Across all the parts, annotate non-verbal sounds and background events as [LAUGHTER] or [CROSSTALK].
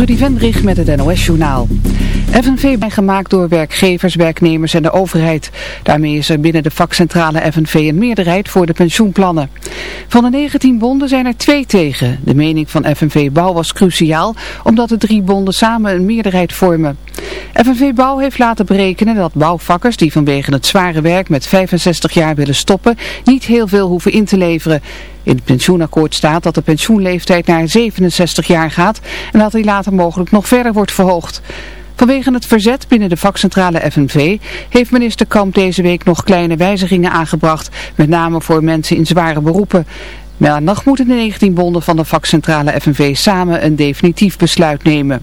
Trudy Vendrich met het NOS-journaal. FNV ben gemaakt door werkgevers, werknemers en de overheid. Daarmee is er binnen de vakcentrale FNV een meerderheid voor de pensioenplannen. Van de 19 bonden zijn er twee tegen. De mening van FNV Bouw was cruciaal, omdat de drie bonden samen een meerderheid vormen. FNV Bouw heeft laten berekenen dat bouwvakkers die vanwege het zware werk met 65 jaar willen stoppen, niet heel veel hoeven in te leveren. In het pensioenakkoord staat dat de pensioenleeftijd naar 67 jaar gaat en dat die later mogelijk nog verder wordt verhoogd. Vanwege het verzet binnen de vakcentrale FNV heeft minister Kamp deze week nog kleine wijzigingen aangebracht, met name voor mensen in zware beroepen. Maandag moeten de 19 bonden van de vakcentrale FNV samen een definitief besluit nemen.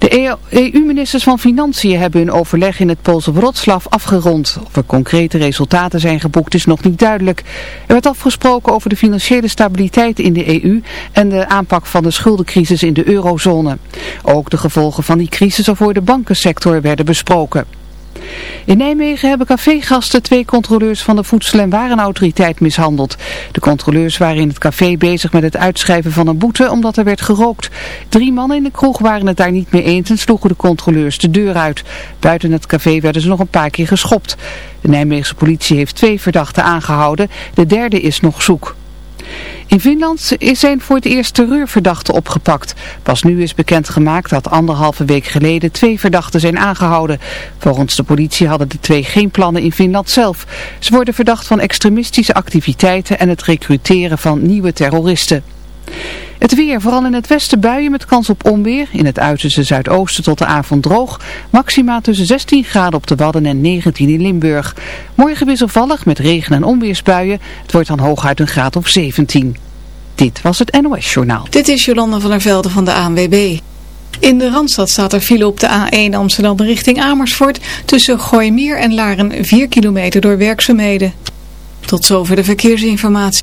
De EU-ministers van Financiën hebben hun overleg in het Poolse Wroclaw afgerond. Of er concrete resultaten zijn geboekt is nog niet duidelijk. Er werd afgesproken over de financiële stabiliteit in de EU en de aanpak van de schuldencrisis in de eurozone. Ook de gevolgen van die crisis voor de bankensector werden besproken. In Nijmegen hebben cafégasten twee controleurs van de Voedsel- en Warenautoriteit mishandeld. De controleurs waren in het café bezig met het uitschrijven van een boete omdat er werd gerookt. Drie mannen in de kroeg waren het daar niet mee eens en sloegen de controleurs de deur uit. Buiten het café werden ze nog een paar keer geschopt. De Nijmeegse politie heeft twee verdachten aangehouden. De derde is nog zoek. In Finland zijn voor het eerst terreurverdachten opgepakt. Pas nu is bekendgemaakt dat anderhalve week geleden twee verdachten zijn aangehouden. Volgens de politie hadden de twee geen plannen in Finland zelf. Ze worden verdacht van extremistische activiteiten en het recruteren van nieuwe terroristen. Het weer, vooral in het westen buien met kans op onweer. In het uiterste zuidoosten tot de avond droog. Maxima tussen 16 graden op de Wadden en 19 in Limburg. Morgen wisselvallig met regen- en onweersbuien. Het wordt dan hooguit een graad of 17. Dit was het NOS Journaal. Dit is Jolanda van der Velde van de ANWB. In de Randstad staat er file op de A1 Amsterdam richting Amersfoort. Tussen Gooimeer en Laren 4 kilometer door werkzaamheden. Tot zover de verkeersinformatie.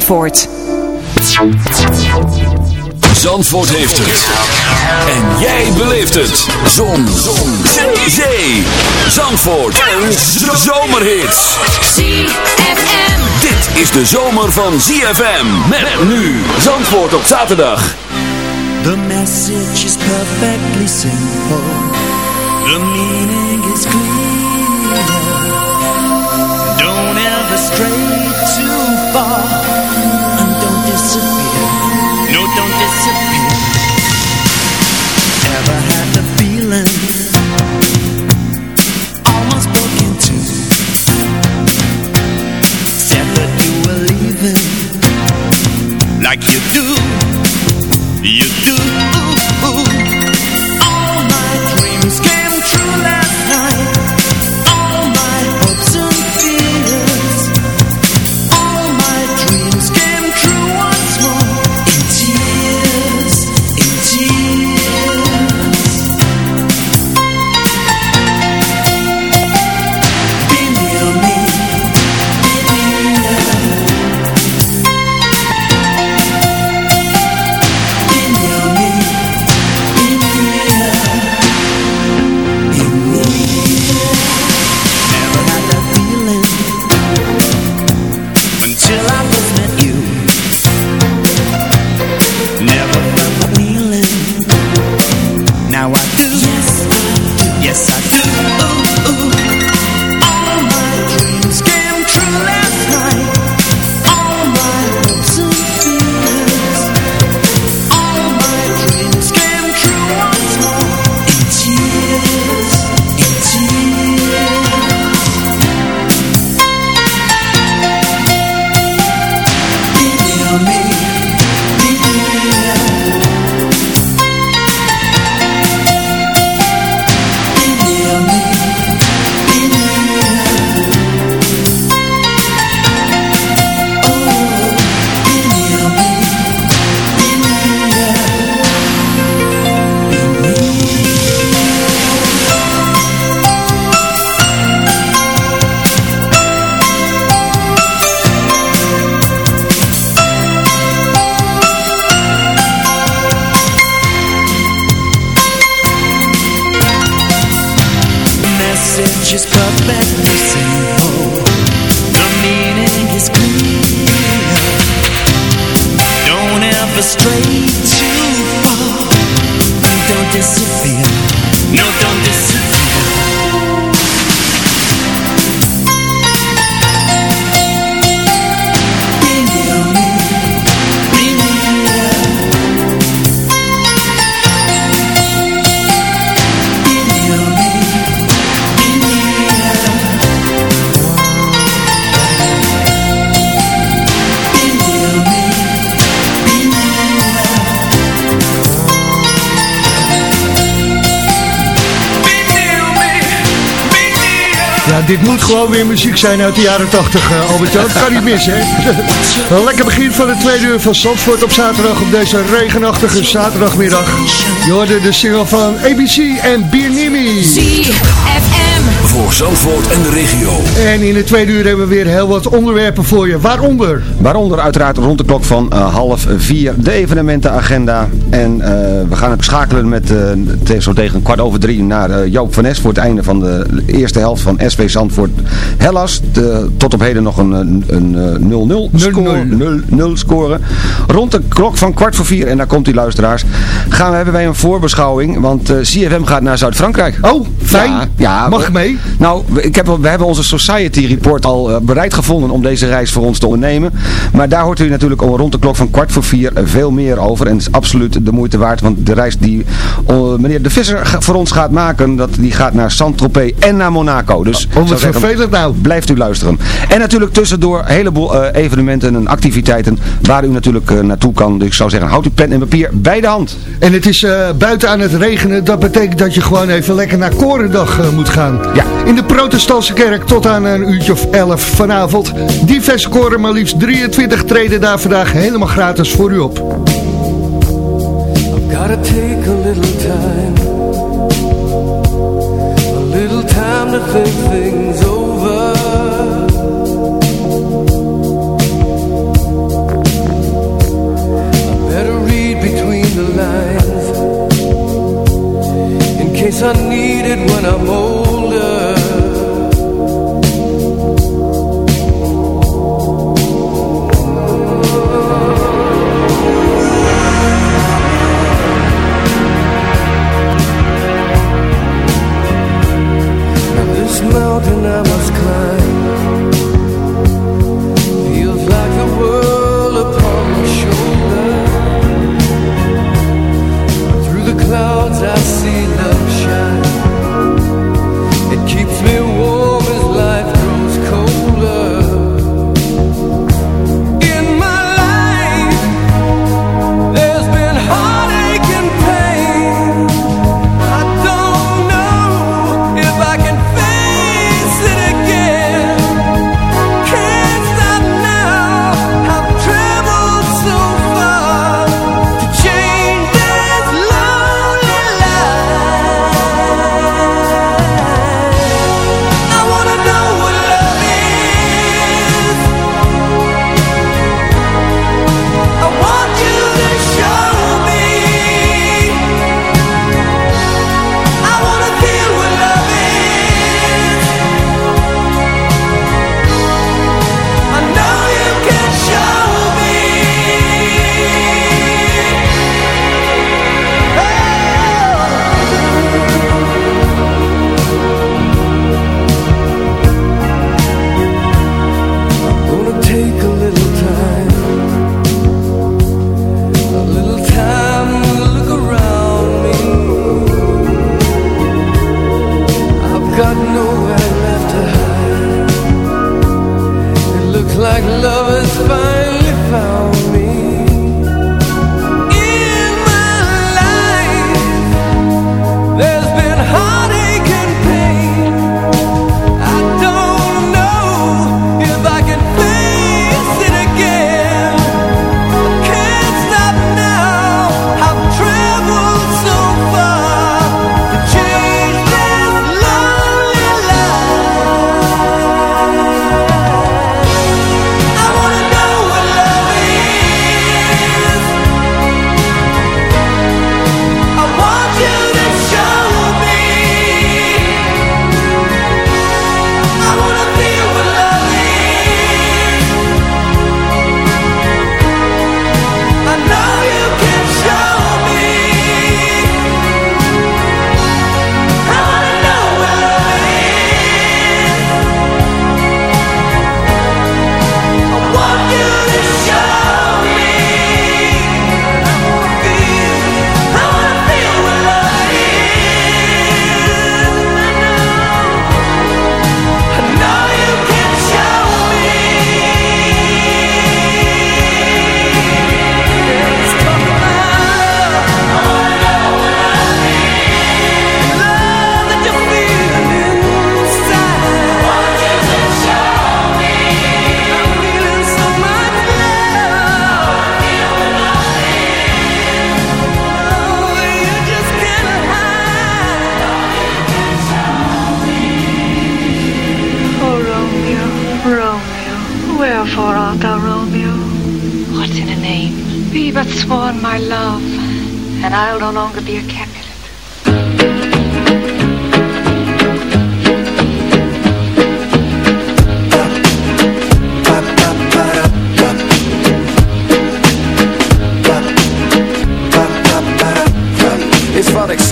Zandvoort. Zandvoort heeft het. En jij beleeft het. Zon. Zon. Zee. Zandvoort. Een zomerhit. ZFM. Dit is de zomer van ZFM. Met nu. Zandvoort op zaterdag. The message is perfectly simple. The meaning Yes, I gewoon weer muziek zijn uit de jaren 80, uh, Albert Dat kan niet mis, hè? [LAUGHS] Een lekker begin van de tweede uur van Zandvoort op zaterdag op deze regenachtige zaterdagmiddag. Je hoorde de single van ABC en Biernimi. ZFM. Voor Zandvoort en de regio. En in de tweede uur hebben we weer heel wat onderwerpen voor je. Waaronder? Waaronder uiteraard rond de klok van uh, half vier de evenementenagenda. En uh, we gaan het schakelen met uh, zo tegen kwart over drie naar Joop van Nes voor het einde van de eerste helft van SV Zandvoort Hellas. De, tot op heden nog een 0-0 score, 0 scoren. Rond de klok van kwart voor vier, en daar komt die luisteraars, gaan we, hebben wij een voorbeschouwing. Want uh, CFM gaat naar Zuid-Frankrijk. Oh, fijn. Ja, ja, Mag mee? Nou, ik heb, we hebben onze Society Report al uh, bereid gevonden om deze reis voor ons te ondernemen. Maar daar hoort u natuurlijk om rond de klok van kwart voor vier veel meer over. En het is absoluut de moeite waard, want de reis die uh, meneer De Visser voor ons gaat maken, dat, die gaat naar Saint-Tropez en naar Monaco. Dus oh, wat vervelend nou. Blijft u luisteren. En natuurlijk tussendoor een heleboel uh, evenementen en activiteiten waar u natuurlijk uh, naartoe kan. Dus ik zou zeggen, houd uw pen en papier bij de hand. En het is uh, buiten aan het regenen. Dat betekent dat je gewoon even lekker naar Korendag moet gaan. Ja. In de protestantse kerk tot aan een uurtje of 11 vanavond. Diverse koren, maar liefst 23 treden daar vandaag helemaal gratis voor u op. I've gotta take a little time A little time to think things over place I needed when I'm old.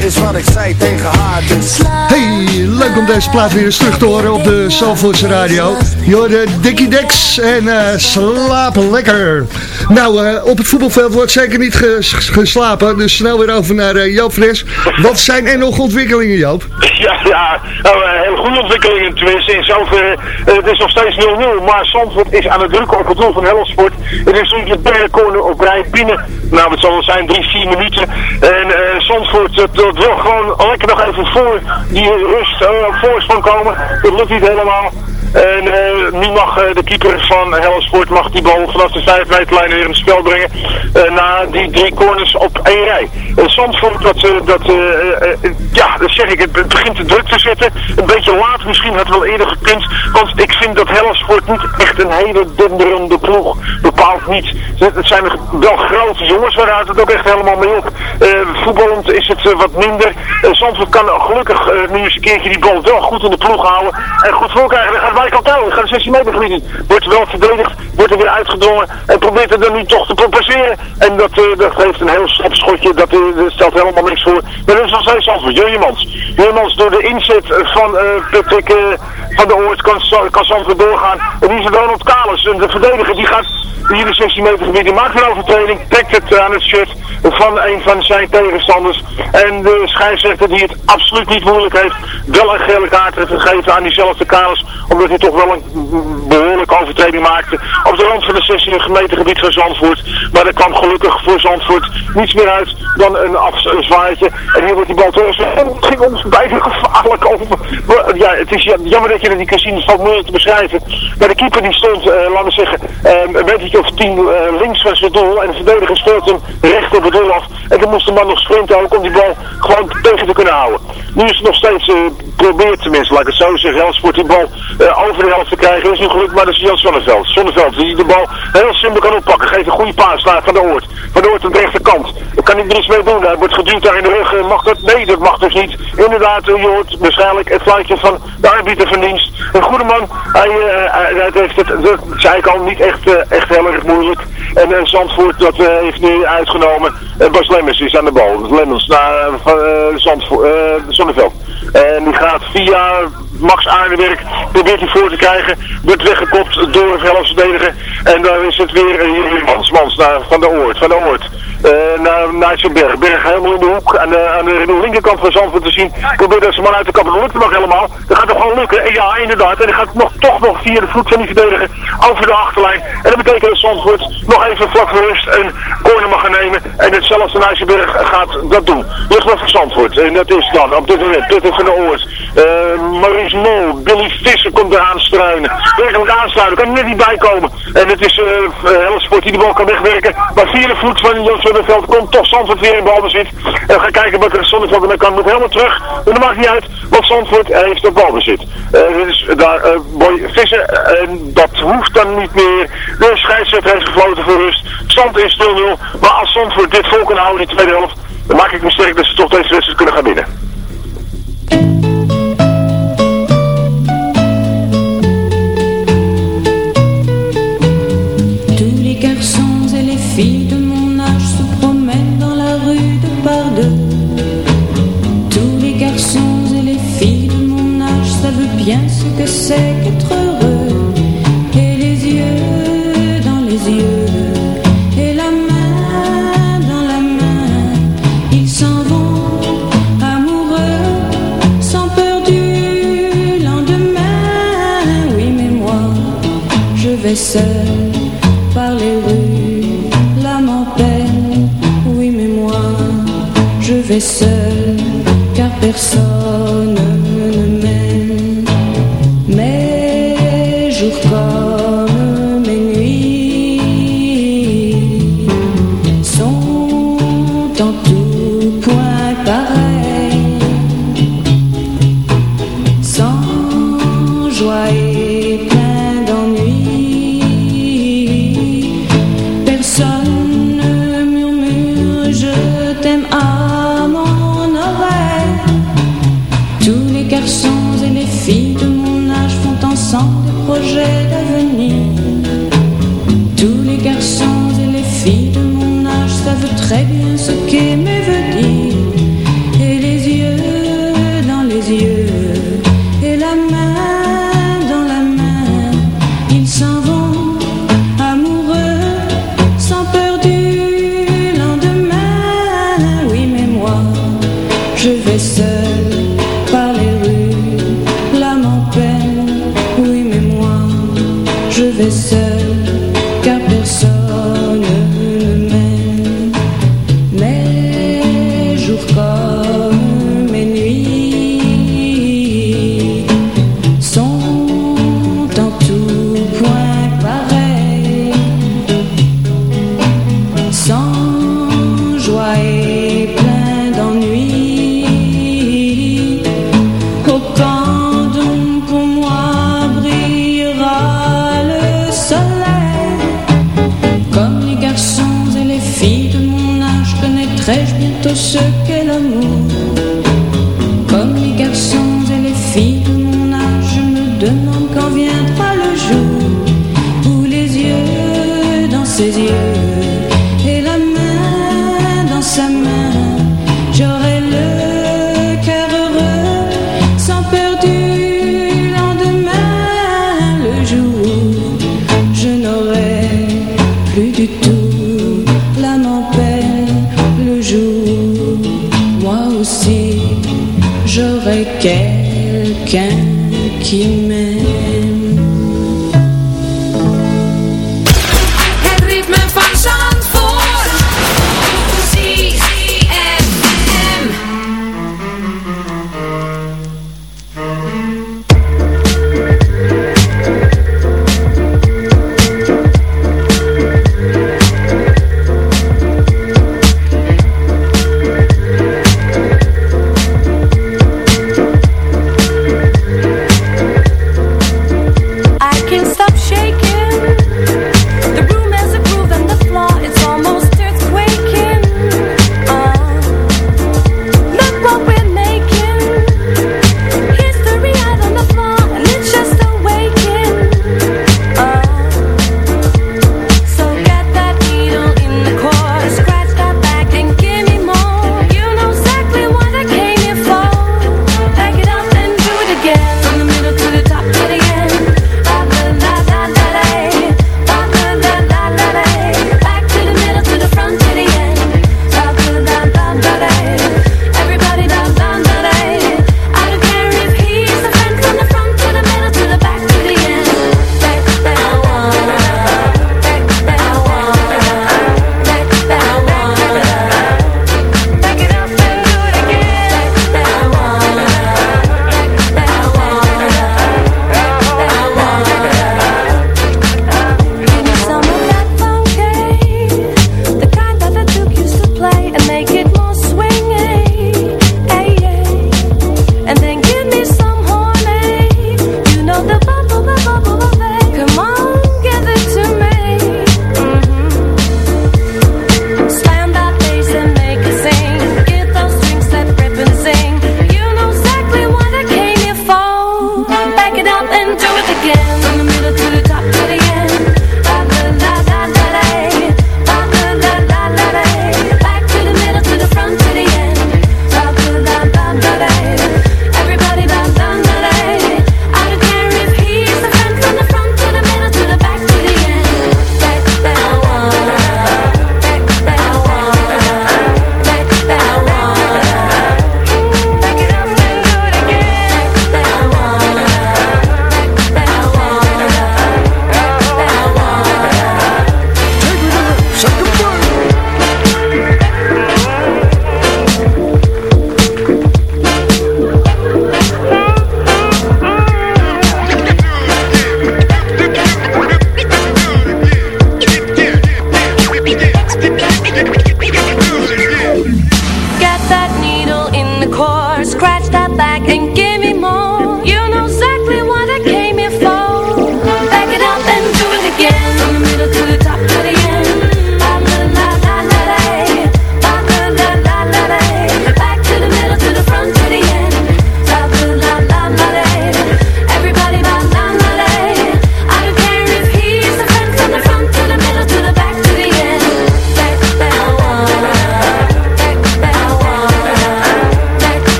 Hey, is wat ik zei tegen haar dus Hey, leuk om deze plaat weer eens terug te horen op de Zalvoortse radio. Je hoorde Dickie Dex en eh, slapen lekker. Nou, eh, op het voetbalveld wordt zeker niet ges- geslapen, dus snel weer over naar eh, Joop Fres. Wat zijn er nog ontwikkelingen, Joop? [LAUGHS] Ja, ja nou, hele goede ontwikkelingen tenminste. In zover, eh, het is nog steeds 0-0, maar Zandvoort is aan het drukken op het doel van Helsport. Het is nu de derde corner op rij binnen. Nou, het zal wel zijn 3, 4 minuten. En eh Zandvoort, dat, dat wil gewoon lekker nog even voor die rust op voorsprong komen. Dat lukt niet helemaal. En eh, nu mag eh, de keeper van Helsport mag die bal vanaf de 5 meterlijn weer in het spel brengen. eh, na die drie corners op één rij. Uh, Zandvoort, dat, eh, dat eh, ja, dat zeg ik, het be- begint te druk te zetten. Een beetje laat misschien, had wel eerder gekund. Want ik vind dat Helsport niet echt een hele denderende ploeg. Bepaald niet. Het zijn wel grote jongens waaruit het ook echt helemaal mee op. Voetballend is het wat minder. Eh, Zandvoort kan gelukkig nu eens een keertje die bal wel goed in de ploeg houden. En goed voorkrijgen. Michael gaat de 16 meter gebied in. Wordt wel verdedigd, wordt er weer uitgedrongen. En probeert er dan nu toch te compenseren. En dat, eh, dat geeft een heel slap schotje. Dat, eh, stelt helemaal niks voor. Maar dat is nog steeds Zandvoort. Jurjemans. Jurjemans door de inzet van eh, Patrick van de Oort kan, kan doorgaan. En die is het Ronald Kalis. De verdediger die gaat hier de 16 meter gebied. Die maakt een overtreding. Trekt het aan het shirt van een van zijn tegenstanders. En de scheidsrechter die het absoluut niet moeilijk heeft. Wel een gele kaart heeft gegeven aan diezelfde Kalis. Omdat toch wel een behoorlijke overtreding maakte. Op de rand van de 16 meter gebied van Zandvoort. Maar er kwam gelukkig voor Zandvoort niets meer uit dan een afzwaaitje. En hier wordt die bal terug. Het ging ons bijna gevaarlijk over. Ja, het is jammer dat je dat niet kan zien. Valt moeilijk te beschrijven. Maar de keeper die stond, eh, laten we zeggen, eh, een metertje of tien eh, links van zijn doel. En de verdediger speelt hem recht op het doel af. En toen moest de man nog sprinten ook om die bal gewoon te kunnen houden. Nu is het nog steeds, eh probeert tenminste, laat ik het zo zeggen, Helsport die bal eh, over de helft te krijgen. is nu gelukt, maar dat is Jan Zonneveld. Zonneveld die de bal heel simpel kan oppakken. Geeft een goede paas naar Van de Oort. Van de Oort aan de rechterkant. Iets mee doen. Hij wordt geduwd daar in de rug. Eh, Mag dat? Nee, dat mag dus niet. Inderdaad, eh, je hoort waarschijnlijk het fluitje van de arbiter van dienst. Een goede man. Hij, eh, hij, heeft het, zei ik al, niet echt, echt heel erg moeilijk. En eh, Zandvoort, dat heeft nu uitgenomen. Bas Lemmers is aan de bal. Lemmers naar Zandvoort, Zonneveld. En die gaat via Max Aardenwerk, probeert hij voor te krijgen. Wordt weggekopt door een verdediger. En daar is het weer Mans, Mans naar Van de Oort. Van de Oort. uh, naar Nijtsenberg. Berg helemaal in de hoek, aan de, aan de, linkerkant van Zandvoort te zien. Probeer dat ze maar uit de kappen. Dat lukt nog helemaal. Dat gaat toch gewoon lukken. En ja, inderdaad. En dan gaat het nog, toch nog via de voet van die verdediger over de achterlijn. En dat betekent dat Zandvoort nog even vlak voor rust een corner mag gaan nemen. En hetzelfde Nijtsenberg gaat dat doen. Luchtmacht van Zandvoort. En dat is dan op dit moment Peter van der Oort. Uh, Maurice Mol, Billy Visser komt eraan struinen. Werkelijk aansluiten, kan net niet bij komen. En het is uh, Sport die de bal kan wegwerken. Maar via de voet van Jan Zonneveld komt toch Zandvoort weer in balbezit. En we gaan kijken wat er Zonneveld en kan nog helemaal terug. Maar dat maakt niet uit, want Zandvoort heeft de balbezit. Uh, dus daar uh, Boy Visser, en dat hoeft dan niet meer. De scheidsrechter heeft gefloten voor rust. Stand is 0-0. Maar als Zandvoort dit vol kan houden in de tweede helft, dan maak ik me sterk dat ze toch deze wedstrijd kunnen gaan winnen. bien ce que c'est qu'être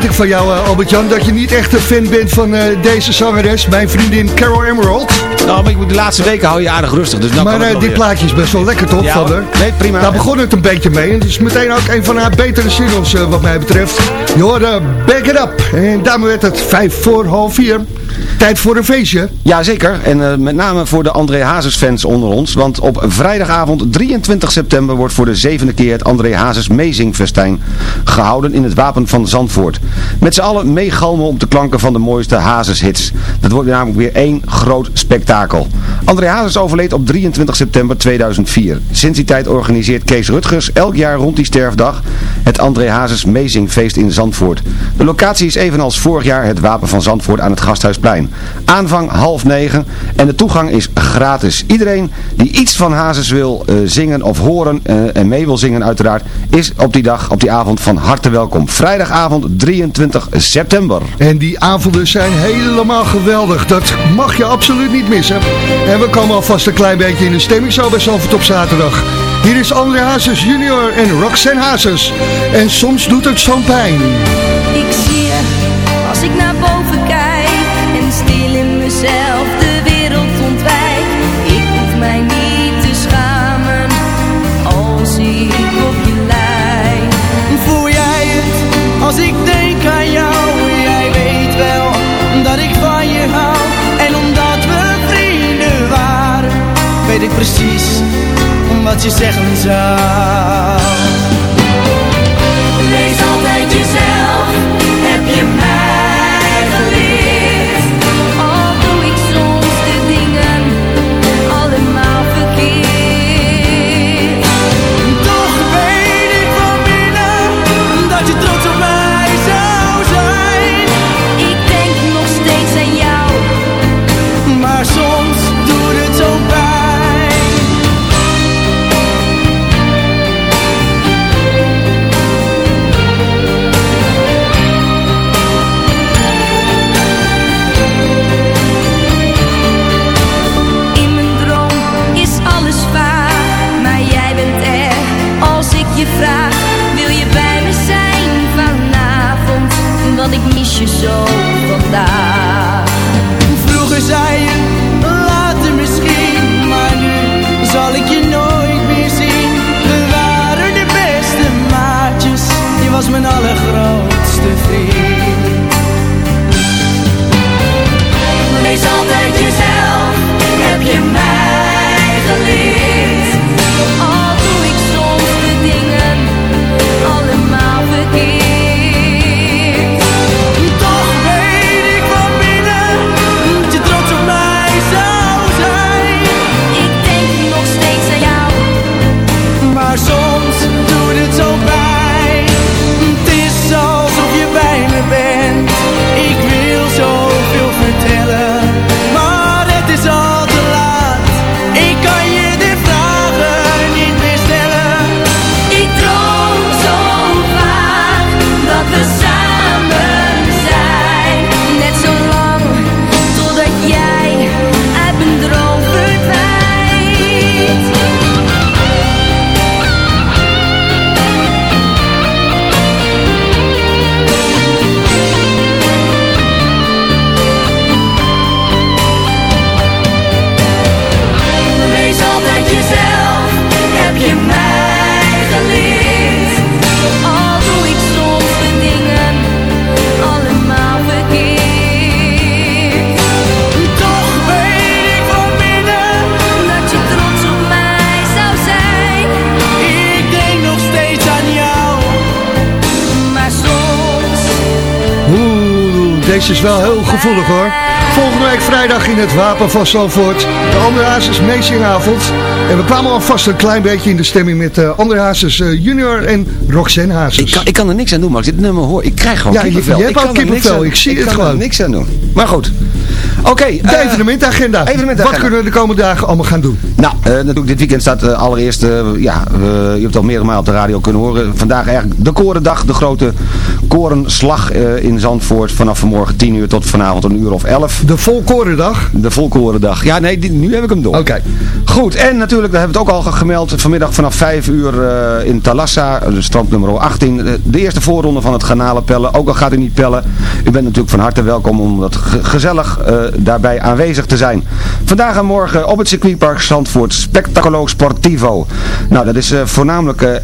weet ik van jou, eh, Albert-Jan, dat je niet echt een fan bent van eh, deze zangeres, mijn vriendin Carol Emerald. Nou, maar ik moet de laatste weken hou je aardig rustig. Dus maar eh, die weer. plaatje is best wel lekker, toch? Ja, van hoor. haar? Nee, prima. Daar begon het een beetje mee. En het is meteen ook een van haar betere singles, wat mij betreft. Je hoorde Back It Up. En daarmee werd het vijf voor half vier. Tijd voor een feestje. Jazeker, en eh, met name voor de André Hazes fans onder ons. Want op vrijdagavond 23 september wordt voor de zevende keer het André Hazes Mezingfestijn gehouden in het Wapen van Zandvoort. Met z'n allen meegalmen op de klanken van de mooiste Hazes hits. Dat wordt namelijk weer één groot spektakel. André Hazes overleed op 23 september 2004. Sinds die tijd organiseert Kees Rutgers elk jaar rond die sterfdag het André Hazes Mezingfeest in Zandvoort. De locatie is evenals vorig jaar het Wapen van Zandvoort aan het Gasthuisplein. Aanvang half negen en de toegang is gratis. Iedereen die iets van Hazes wil eh, zingen of horen eh, en mee wil zingen uiteraard, is op die dag, op die avond van harte welkom. Vrijdagavond 23 september. En die avonden zijn helemaal geweldig. Dat mag je absoluut niet missen. En we komen alvast een klein beetje in de stemming zo bij Zalvert op zaterdag. Hier is André Hazes junior en Roxanne Hazes. En soms doet het zo'n pijn. Ik zie je als ik naar wat je zeggen zou. Ik mis je zo vandaag. Is wel heel gevoelig hoor. Volgende week vrijdag in het Wapen van Zalvoort. De André Hazes meezingavond. En we kwamen alvast een klein beetje in de stemming met uh, André Hazes eh, junior en Roxanne Hazes. Ik kan, ik kan er niks aan doen, maar ik dit nummer hoor, ik krijg gewoon Ja, kippenvel. je hebt Ik ook er kippenvel, ik zie het kan gewoon. er niks aan doen. Maar goed. Oké. de eh, evenementagenda. evenementagenda. Wat kunnen we de komende dagen allemaal gaan doen? Nou, eh, natuurlijk dit weekend staat eh, allereerst, eh, ja, je hebt het al meerdere malen op de radio kunnen horen. Vandaag eigenlijk de Korendag, de grote korenslag eh, in Zandvoort vanaf vanmorgen 10 uur tot vanavond een uur of 11. De volkorendag? De volkorendag. Ja, nee, nu heb ik hem door. Oké. Goed, en natuurlijk, daar hebben we het ook al gemeld, vanmiddag vanaf 5 uur eh, in Talassa, strand nummer 18, eh, de eerste voorronde van het garnalenpellen. Ook al gaat u niet pellen, u bent natuurlijk van harte welkom om wat ge- gezellig eh, daarbij aanwezig te zijn. Vandaag en morgen op het circuitpark Zandvoort Spectacolo Sportivo. Nou, dat is voornamelijk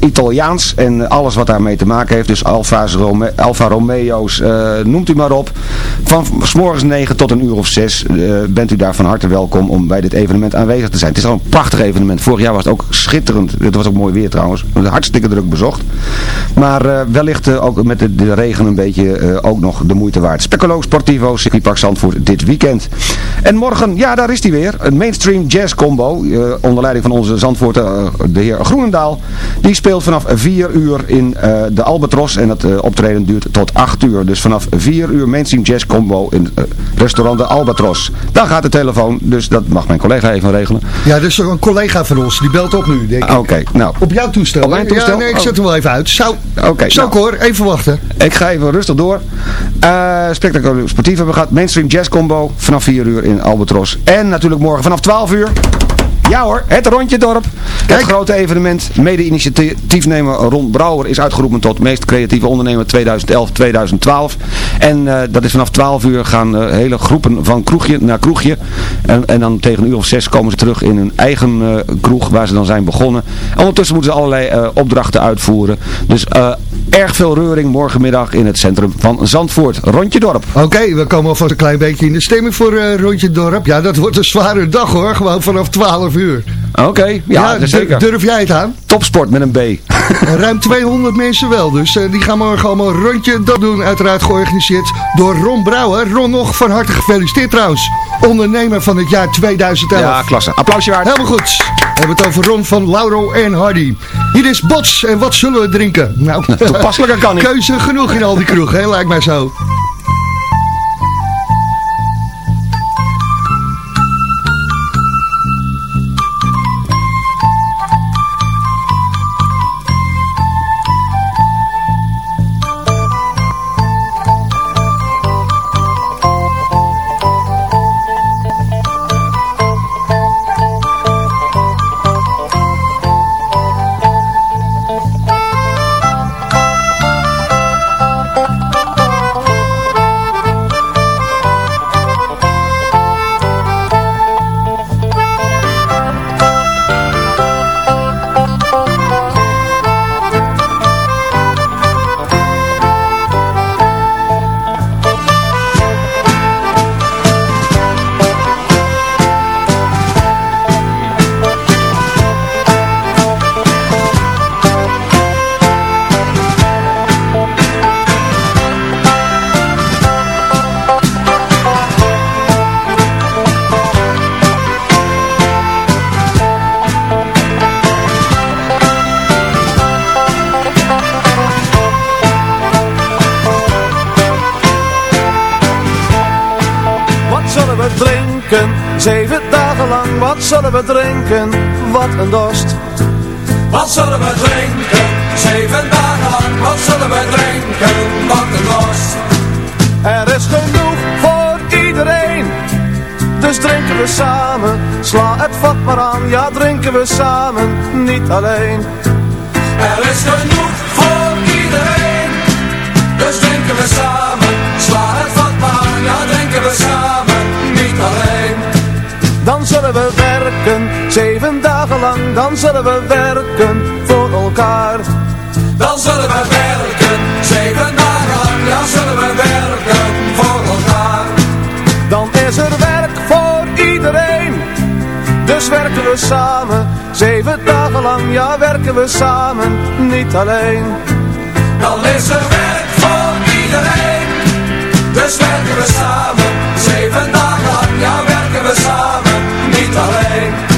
Italiaans en alles wat daarmee te maken heeft. Dus Alfa's, Rome Alfa Romeo's, noemt u maar op. Van s morgens 9 tot een uur of 6 bent u daar van harte welkom om bij dit evenement aanwezig te zijn. Het is al een prachtig evenement. Vorig jaar was het ook schitterend. Het was ook mooi weer trouwens. Hartstikke druk bezocht. Maar eh, wellicht eh, ook met de, de regen een beetje eh, ook nog de moeite waard. Specolo Sportivo, circuitpark Zandvoort dit weekend. En morgen, ja daar is hij weer. Een mainstream jazz combo. onder leiding van onze Zandvoorter, eh, de heer Groenendaal. Die speelt vanaf 4 uur in de Albatros. En dat optreden duurt tot 8 uur. Dus vanaf 4 uur mainstream jazz combo in restaurant de Albatros. Dan gaat de telefoon. Dus dat mag mijn collega even regelen. Ja, dat is een collega van ons. Die belt op nu, denk ik. Oké, nou. Op jouw toestel? Op mijn toestel? Ja, nee, ik Oh. zet hem wel even uit. Zo, Oké, nou. hoor. Even wachten. Ik ga even rustig door. Eh spectaculair sportief hebben we gehad. Mainstream jazz combo vanaf 4 uur in Albatros. En natuurlijk morgen vanaf 12 uur. Ja hoor, het Rondje Dorp. Het grote evenement. Mede-initiatiefnemer Ron Brouwer is uitgeroepen tot meest creatieve ondernemer 2011-2012. En eh, dat is vanaf 12 uur gaan eh, hele groepen van kroegje naar kroegje. En, en dan tegen een uur of zes komen ze terug in hun eigen eh, kroeg waar ze dan zijn begonnen. En ondertussen moeten ze allerlei opdrachten uitvoeren. Dus erg veel reuring morgenmiddag in het centrum van Zandvoort. Rondje Dorp. Oké, we komen alvast een klein beetje in de stemming voor Rondje Dorp. Ja, dat wordt een zware dag hoor. Gewoon vanaf 12 uur. Oké, ja, zeker. Durf jij het aan? Topsport met een B. [LAUGHS] Ruim 200 mensen wel, dus eh, die gaan morgen allemaal een rondje dat doen. Uiteraard georganiseerd door Ron Brouwer. Ron nog van harte gefeliciteerd trouwens. Ondernemer van het jaar 2011. Ja, klasse. Applausje waard. Helemaal goed. We hebben het over Ron van Lauro en Hardy. Hier is Bots en wat zullen we drinken? Nou, [LAUGHS] Toepasselijker kan [LAUGHS] niet. Keuze genoeg in al die kroegen, hè? lijkt mij zo. Vat maar aan, ja drinken we samen, niet alleen. Er is genoeg voor iedereen, dus drinken we samen, sla het vat maar aan, ja drinken we samen, niet alleen. Dan zullen we werken, zeven dagen lang, dan zullen we werken voor elkaar. Dan zullen we werken, zeven dagen lang, dan zullen we werken voor elkaar. Dan is er dus werken we samen, zeven dagen lang, ja werken we samen, niet alleen. Dan is er werk voor iedereen, dus werken we samen, zeven dagen lang, ja werken we samen, niet alleen.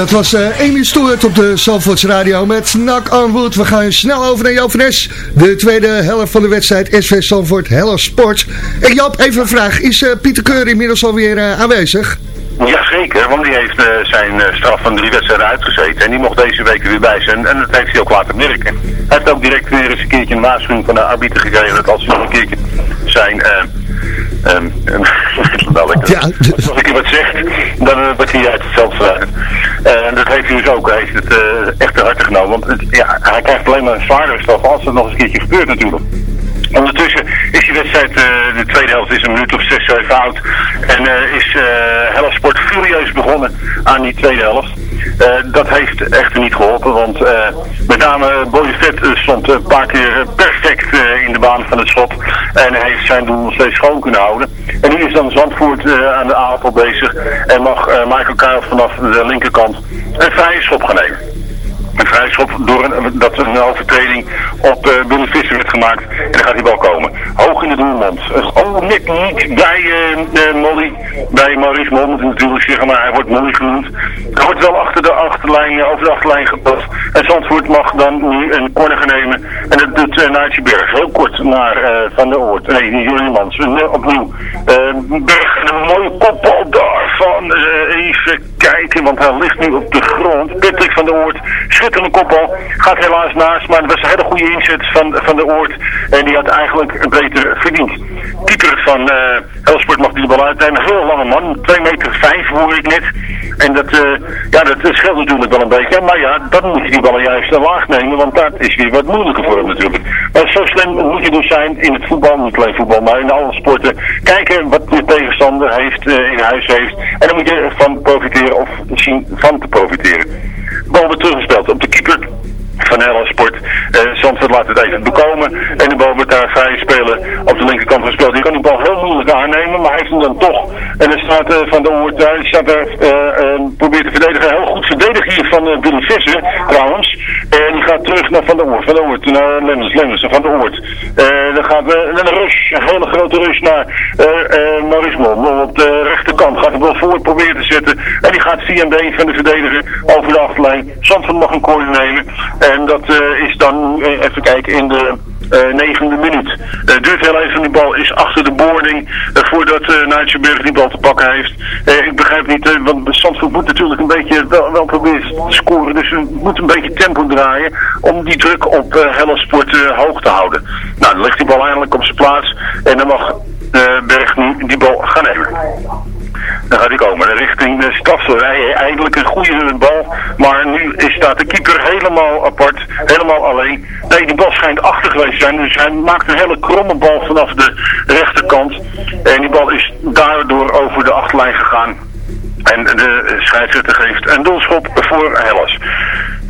Dat was uh, Amy Stewart op de Zandvoorts Radio met Knock on Wood. We gaan snel over naar Joop van Es. De tweede helft van de wedstrijd SV Zandvoort Hello Sport. En Joop, even een vraag. Is uh, Pieter Keur inmiddels alweer uh, aanwezig? Jazeker, want die heeft zijn straf van drie wedstrijden uitgezeten. En die mocht deze week weer bij zijn. En dat heeft hij ook laten merken. Hij heeft ook direct weer eens een keertje een waarschuwing van de arbiter gekregen. Dat als hij nog een keertje zijn... [LAUGHS] Um, um, ja. Als ik wat zeg, dan uh, wordt hij uit het veld vragen. Uh, en dat heeft hij dus ook, heeft het uh, echt te harte genomen. Want het, ja, hij krijgt alleen maar een zwaardere straf als het nog eens een keertje gebeurt natuurlijk. Ondertussen is die wedstrijd, uh, de tweede helft is een minuut of 6, 7 oud. En is uh, Hellas Sport furieus begonnen aan die tweede helft. Dat heeft echter niet geholpen, want met name Vet stond een paar keer perfect in de baan van het schot. En heeft zijn doel nog steeds schoon kunnen houden. En nu is dan Zandvoort aan de aanval bezig en mag Michael Kuil vanaf de linkerkant een vrije schop gaan nemen een vrijschop door een, dat een overtreding op uh, Visser werd gemaakt. En dan gaat die bal komen. Hoog in de doelmond. Oh, net niet bij uh, Molly. Bij Maurice Mol natuurlijk zeggen, maar hij wordt Molly genoemd. Hij wordt wel achter de achterlijn, over de achterlijn gepast. En Zandvoort mag dan nu een corner gaan nemen. En dat doet uh, Naartje Berg. Heel kort naar Van der Oort. Nee, niet Jurjemans. opnieuw. Berg, een mooie koppel daarvan. even kijken, want hij ligt nu op de grond. Patrick van der Oort schitterende kopbal. Gaat helaas naast, maar het was een hele goede inzet van, van de Oort. En die had eigenlijk een beter verdiend. Keeper van uh, Helsport mag die bal uitnemen. Heel lange man, 2 meter 5 hoor ik net. En dat, uh, ja, dat scheelt natuurlijk wel een beetje. Maar ja, dan moet je die bal juist laag nemen, want dat is weer wat moeilijker voor hem natuurlijk. Maar zo slim moet je dus zijn in het voetbal, niet alleen voetbal, maar in alle sporten. Kijken wat je tegenstander heeft, uh, in huis heeft. En dan moet je ervan profiteren of zien van te profiteren. Bal weer teruggespeeld op de keeper van Hellas Sport. Uh, laat het even bekomen. En de bal wordt daar vrij spelen op de linkerkant gespeeld. Die kan die bal heel moeilijk aannemen, maar hij heeft hem dan toch. En er staat uh, Van de Oort daar, staat er, uh, probeert te verdedigen. Heel goed verdedigen hier van uh, Visser, trouwens. En die gaat terug naar Van de Oort. Van de Oort naar Lemmens, Lemmens, Van de Oort. dan gaat een rush, een hele grote rush naar Maurice Mol. Op de rechterkant gaat de bal voor proberen te zetten. En die gaat via een been van de verdediger over de achterlijn. Zandvoort mag een corner nemen. En dat uh, is dan, uh, even kijken, in de uh, negende minuut. Het duurt heel even, die bal is achter de boarding voordat uh, Nijtjeberg die bal te pakken heeft. ik begrijp niet, want Zandvoort moet natuurlijk een beetje wel, proberen te scoren. Dus we moeten een beetje tempo draaien om die druk op uh, hoog te houden. Nou, dan ligt die bal eindelijk op zijn plaats en dan mag Berg nu die bal gaan nemen. Dan gaat hij komen richting de strafselrij. Eindelijk een goede bal. Maar nu staat de keeper helemaal apart. Helemaal alleen. Nee, die bal schijnt achter geweest te zijn. Dus hij maakt een hele kromme bal vanaf de rechterkant. En die bal is daardoor over de achterlijn gegaan. En de scheidsrechter geeft een doelschop voor Hellas.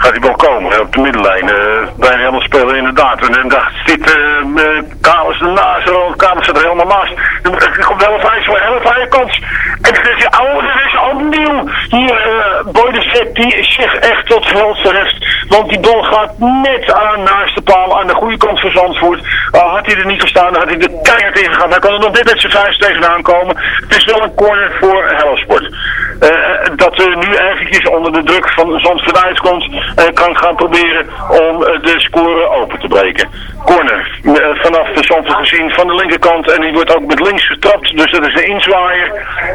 Gaat die bal komen op de middenlijn. Uh, een Hellas speler inderdaad. En dan dacht zit uh, Kalis ernaast. Kalis zit er helemaal naast. Er komt wel een hele vrije kans. En dan zeg je, oh, er is opnieuw hier uh, Boy de Vet, die zich echt tot helse rest. Want die bal gaat net aan naast de paal, aan de goede kant van Zandvoort. Uh, had hij er niet gestaan, dan had hij de keihard in gegaan. Hij kan er nog dit met zijn tegenaan komen. Het is wel een corner voor Helsport. Uh, dat we nu eventjes onder de druk van Zandvoort uitkomt kan gaan proberen om de score open te breken. Corner, vanaf de Zandvoort gezien van de linkerkant en die wordt ook met links getrapt, dus dat is de inzwaaier.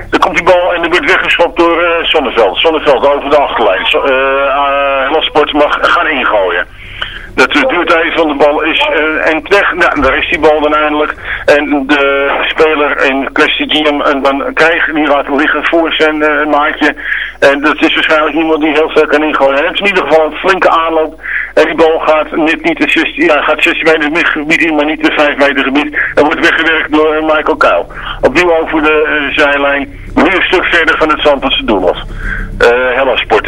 Dan komt die bal en die wordt weggeschopt door Zonneveld. Zonneveld over de achterlijn. Uh, mag gaan ingooien. Dat duurt even, de bal is uh, en weg. Nou, daar is die bal dan eindelijk. En de speler in kwestie die hem dan krijgt, die laat liggen voor zijn uh, maatje. En dat is waarschijnlijk iemand die heel ver kan ingooien. Het is in ieder geval een flinke aanloop. En die bal gaat net niet de 16, ja, gaat 16 meter gebied in, maar niet de 5 meter gebied. En wordt weggewerkt door Michael Kuil. Opnieuw over de zijlijn. Nu een stuk verder van het Zandvoortse. Uh, Hellasport,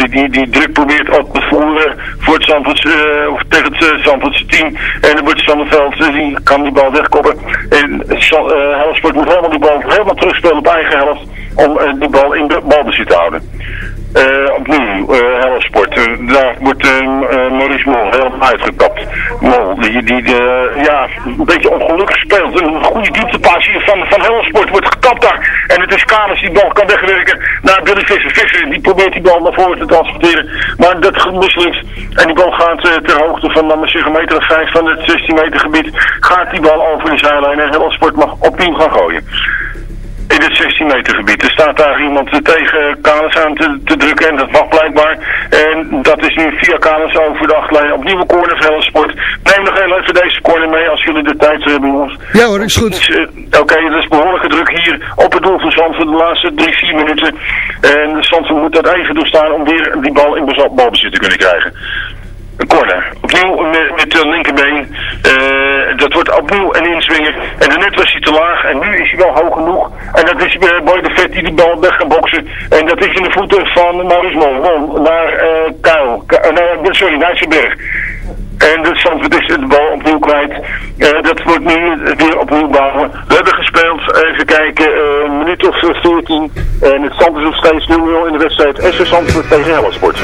die, die, druk probeert op te voeren voor het Zandvoortse, uh, of tegen het uh, Zandvoortse team. En dan wordt Zandveld, die kan die bal wegkoppen. En Hellasport moet helemaal die bal helemaal terugspelen op eigen helft om die bal in balbezit te houden. Uh, opnieuw, uh, daar wordt Maurice Mol helemaal uitgekapt. Mol, die, die ja, een beetje ongelukkig speelt. Een goede dieptepas bagage van, van wordt gekapt daar. En het is Kalis die bal kan wegwerken naar Billy Visser. Visser die probeert die bal naar voren te transporteren. Maar dat mislukt. En die bal gaat ter hoogte van, dan een meter of vijf van het 16 meter gebied. Gaat die bal over de zijlijn en Helsport mag opnieuw gaan gooien in het 16 meter gebied. Er staat daar iemand tegen Kalis aan te, te, drukken en dat mag blijkbaar. En dat is nu via Kalis over de achterlijn. Opnieuw een corner van sport. Neem nog heel even deze corner mee als jullie de tijd hebben jongens. Ja hoor, is goed. Uh, Oké, okay, dat is behoorlijke druk hier op het doel van Zandvoort de laatste 3, 4 minuten. En Zandvoort moet dat even doorstaan om weer die bal in balbezit te kunnen krijgen. Corner. Opnieuw met, met de linkerbeen. Uh, dat wordt opnieuw een inswingen. En daarnet was hij te laag. En nu is hij wel hoog genoeg. En dat is uh, Boy de Vet die die bal weg gaat boksen. En dat is in de voeten van Maurice Mol. Naar uh, Kuil. Sorry, naar Berg. En de Zandvoort is de bal opnieuw kwijt. Dat wordt nu weer opnieuw bouwen. We hebben gespeeld, even kijken, een minuut of 14. En het stand is nog steeds 0-0 in de wedstrijd SV Zandvoort tegen Hellensport.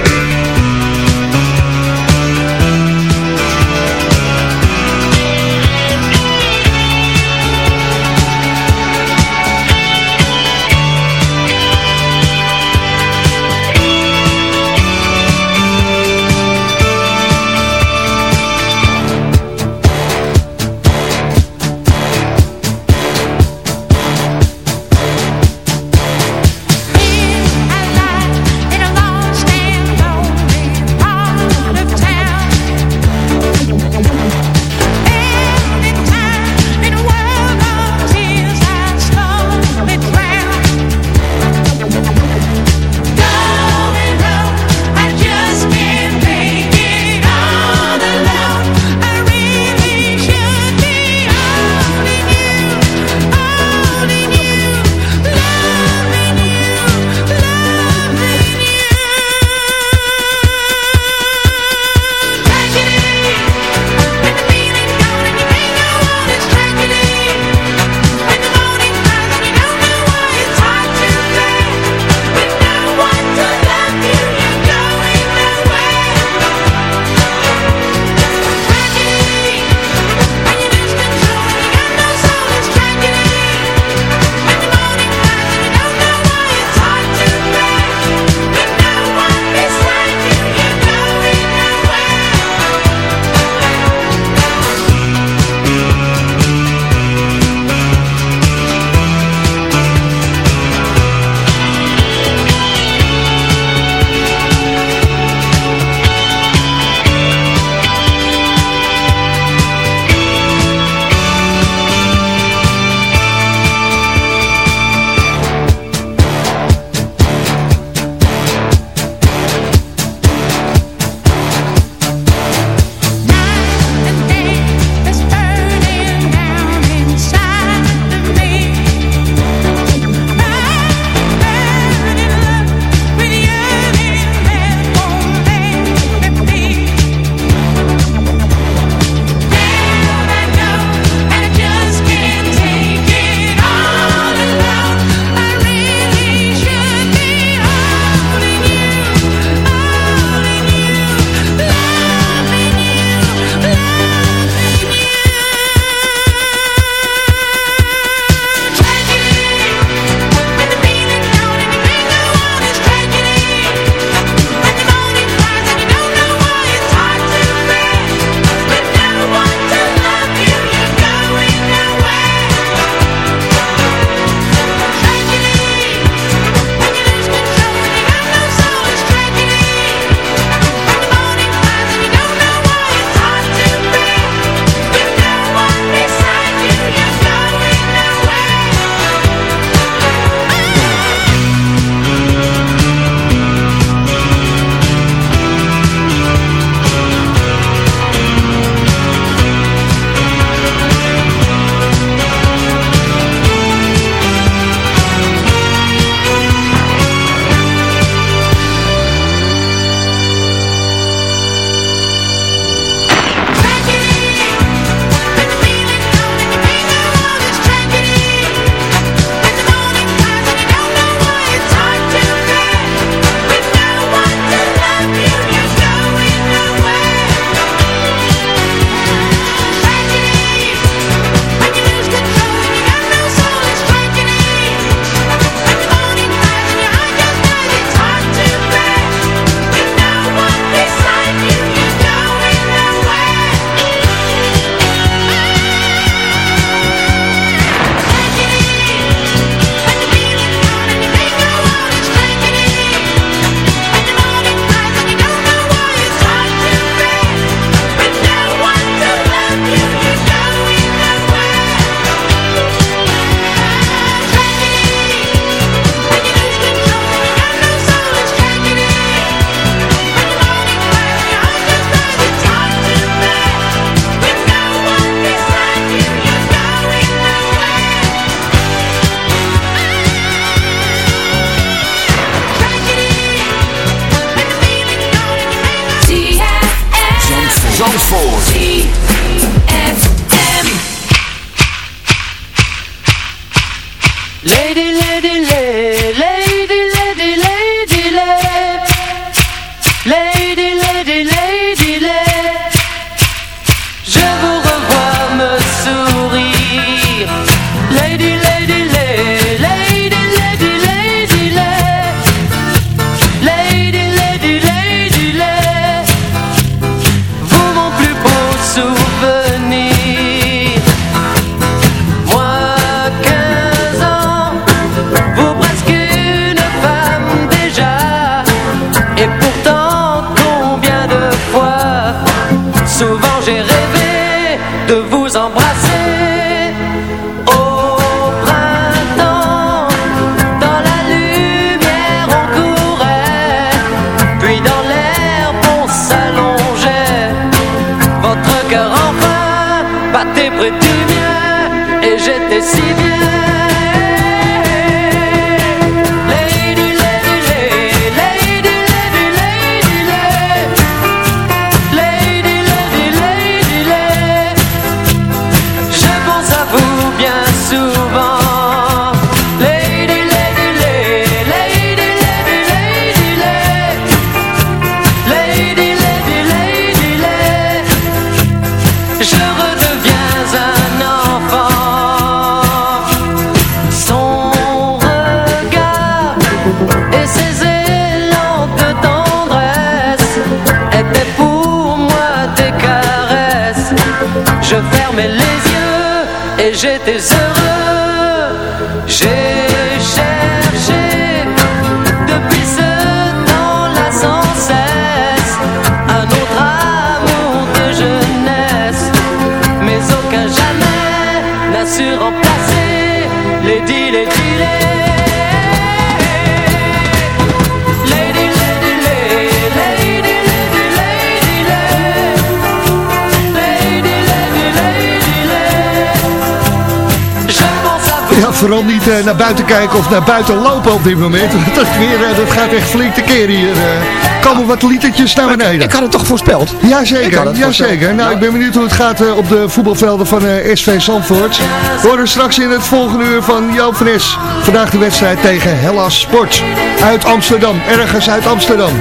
Niet eh, naar buiten kijken of naar buiten lopen op dit moment. Want [LAUGHS] Dat, weer, eh, dat gaat echt flink te keren hier. eh. komen wat litertjes naar beneden. Ik had het toch voorspeld? Jazeker, het jazeker. Nou, ik ben benieuwd hoe het gaat op de voetbalvelden van SV Zandvoort. We horen straks in het volgende uur van Joop van Es. Vandaag de wedstrijd tegen Hellas Sport. Uit Amsterdam, ergens uit Amsterdam.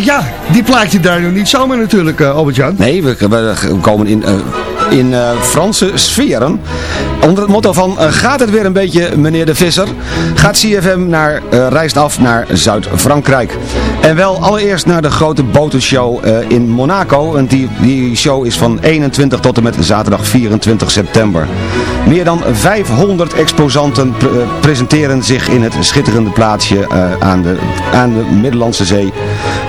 Ja, die plaat je daar nu niet zomaar natuurlijk, eh, Albert-Jan. Nee, we, we komen in, in Franse sferen. Onder het motto van eh, gaat het weer een beetje meneer de Visser? Gaat CFM naar, eh, reist af naar Zuid-Frankrijk. En wel allereerst naar de grote botenshow eh, in Monaco. Want die, die show is van 21 tot en met zaterdag 24 september. Meer dan 500 exposanten pre- eh, presenteren zich in het schitterende plaatsje eh, aan, de, aan de Middellandse Zee.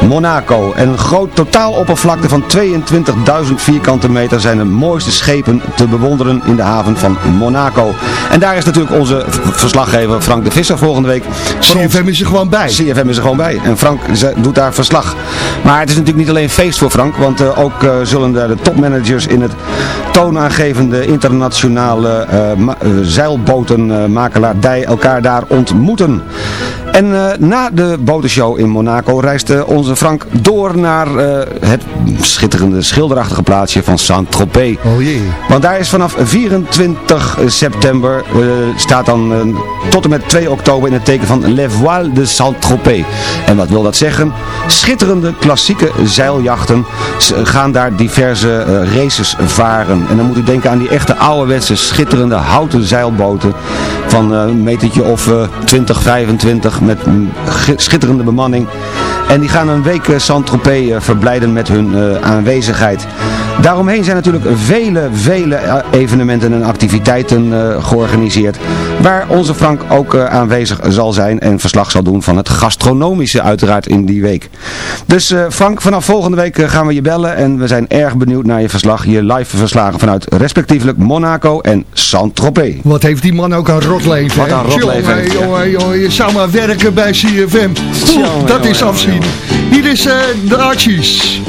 Monaco. En een groot totaaloppervlakte van 22.000 vierkante meter zijn de mooiste schepen te bewonderen in de haven van Monaco. En daar is natuurlijk onze verslaggever Frank de Visser volgende week. CFM is er gewoon bij. CFM is er gewoon bij. En Frank doet daar verslag. Maar het is natuurlijk niet alleen feest voor Frank. Want eh, ook eh, zullen daar de topmanagers in het toonaangevende internationale eh, ma- zeilbotenmakelaardij elkaar daar ontmoeten. En eh, na de botenshow in Monaco reist onze Frank door naar eh, het schitterende schilderachtige plaatsje van Saint-Tropez. Oh jee. Want daar is vanaf 24 september, eh, staat dan tot en met 2 oktober in het teken van Le Voile de Saint-Tropez. En wat wil dat zeggen? Schitterende klassieke zeiljachten gaan daar diverse races varen. En dan moet u denken aan die echte ouderwetse schitterende houten zeilboten van eh, een metertje of eh, 20, 25 met schitterende bemanning. En die gaan een week eh, Saint-Tropez eh, verblijden met hun eh, aanwezigheid. Daaromheen zijn natuurlijk vele, vele eh, evenementen en activiteiten eh, georganiseerd. Waar onze Frank ook eh, aanwezig zal zijn en verslag zal doen van het gastronomische uiteraard in die week. Dus eh, Frank, vanaf volgende week eh, gaan we je bellen en we zijn erg benieuwd naar je verslag. Je live verslagen vanuit respectievelijk Monaco en Saint-Tropez. Wat heeft die man ook een rotleven. Wat hè? een rotleven Jongen, jongen, jongen, je zou maar werken bij CFM. Oeh, dat is afzien. Hier is eh, de Archies.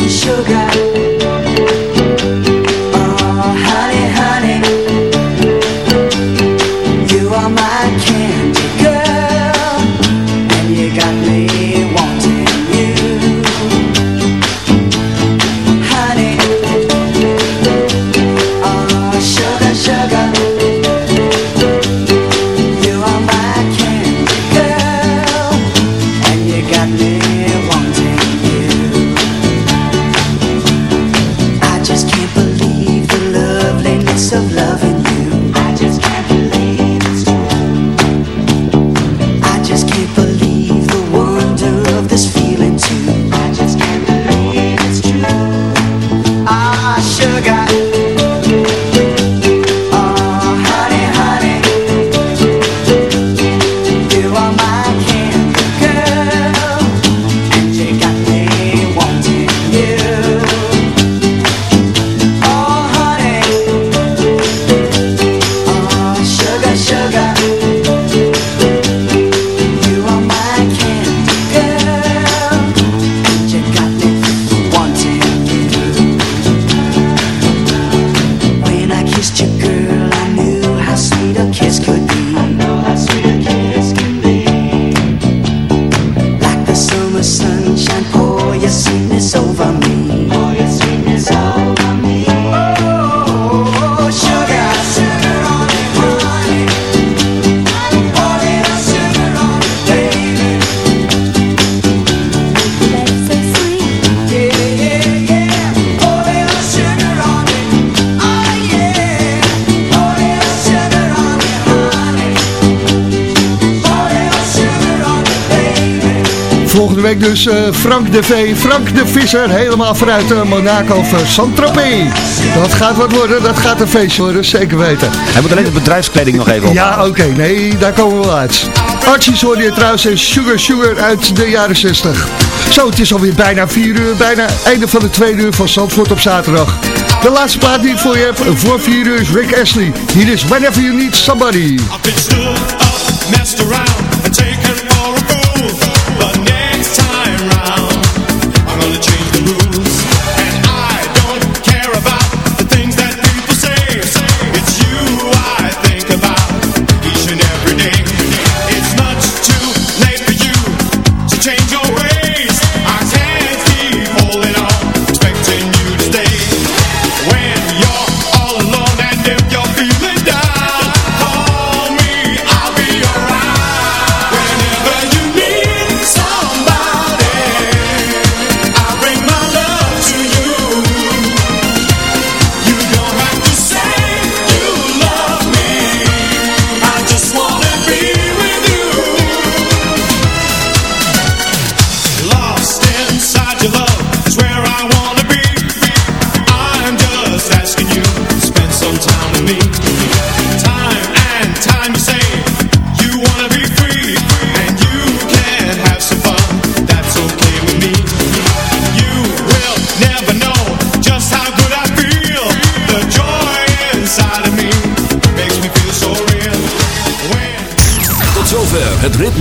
dus Frank de V, Frank de Visser, helemaal vanuit eh, Monaco voor Saint-Tropez. Dat gaat wat worden, dat gaat een feest worden, zeker weten. Hij moet alleen de bedrijfskleding nog even op. Ja, oké, nee, daar komen we wel uit. Archie's hoorde je trouwens en Sugar Sugar uit de jaren 60. Zo, het is alweer bijna 4 uur, bijna einde van de 2 uur van Zandvoort op zaterdag. De laatste plaat die ik voor je heb, voor 4 uur is Rick Ashley. Hier is Whenever You Need Somebody. Up.